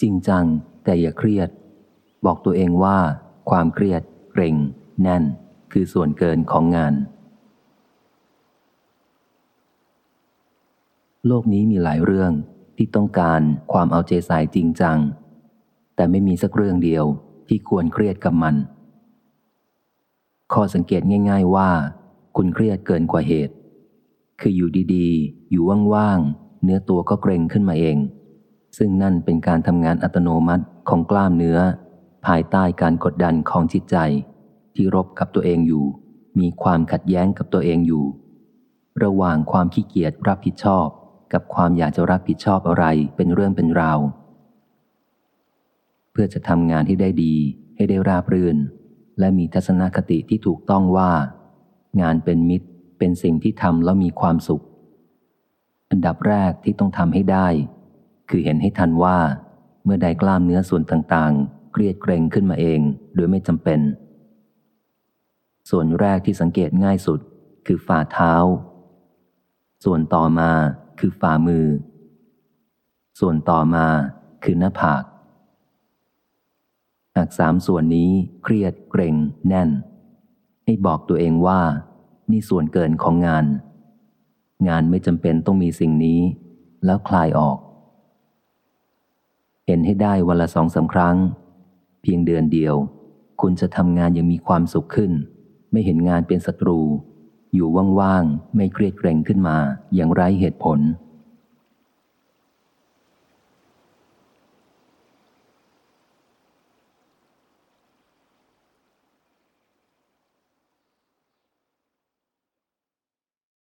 จริงจัง แต่อย่าเครียด บอกตัวเองว่า ความเครียดเกรงแน่น คือส่วนเกินของงาน โลกนี้มีหลายเรื่องที่ต้องการความเอาใจใส่จริงจัง แต่ไม่มีสักเรื่องเดียวที่ควรเครียดกับมัน ข้อสังเกตง่าย ๆว่า คุณเครียดเกินกว่าเหตุ คืออยู่ดีๆ อยู่ว่างๆ เนื้อตัวก็เกร็งขึ้นมาเอง ซึ่งนั่นเป็นการทำงานอัตโนมัติของกล้ามเนื้อ ภายใต้การกดดันของจิตใจ ที่รบกับตัวเองอยู่ มีความขัดแย้งกับตัวเองอยู่ ระหว่างความขี้เกียจรับผิดชอบ กับความอยากจะรับผิดชอบอะไรเป็นเรื่องเป็นราว เพื่อจะทำงานที่ได้ดี ให้ได้ราบรื่น และมีทัศนคติที่ถูกต้องว่า งานเป็นมิตรเป็นสิ่งที่ทำแล้วมีความสุข อันดับแรกที่ต้องทำให้ได้ คือเห็นให้ทันว่า เมื่อใดกล้ามเนื้อส่วนต่างๆ เครียดเกรงขึ้นมาเอง โดยไม่จำเป็น ส่วนแรกที่สังเกตง่ายสุด คือฝ่าเท้า ส่วนต่อมาคือฝ่ามือ ส่วนต่อมาคือหน้าผากหากสามส่วนนี้เครียดเกรงแน่น ให้บอกตัวเองว่า นี่ส่วนเกินของงาน งานไม่จำเป็นต้องมีสิ่งนี้ แล้วคลายออก เห็นให้ได้วันละสองสาครั้ง เพียงเดือนเดียว คุณจะทำงานยังมีความสุขขึ้น ไม่เห็นงานเป็นศัตรู อยู่ว่างๆ ไม่เครียดเกรงขึ้นมาอย่างไร้เหตุผล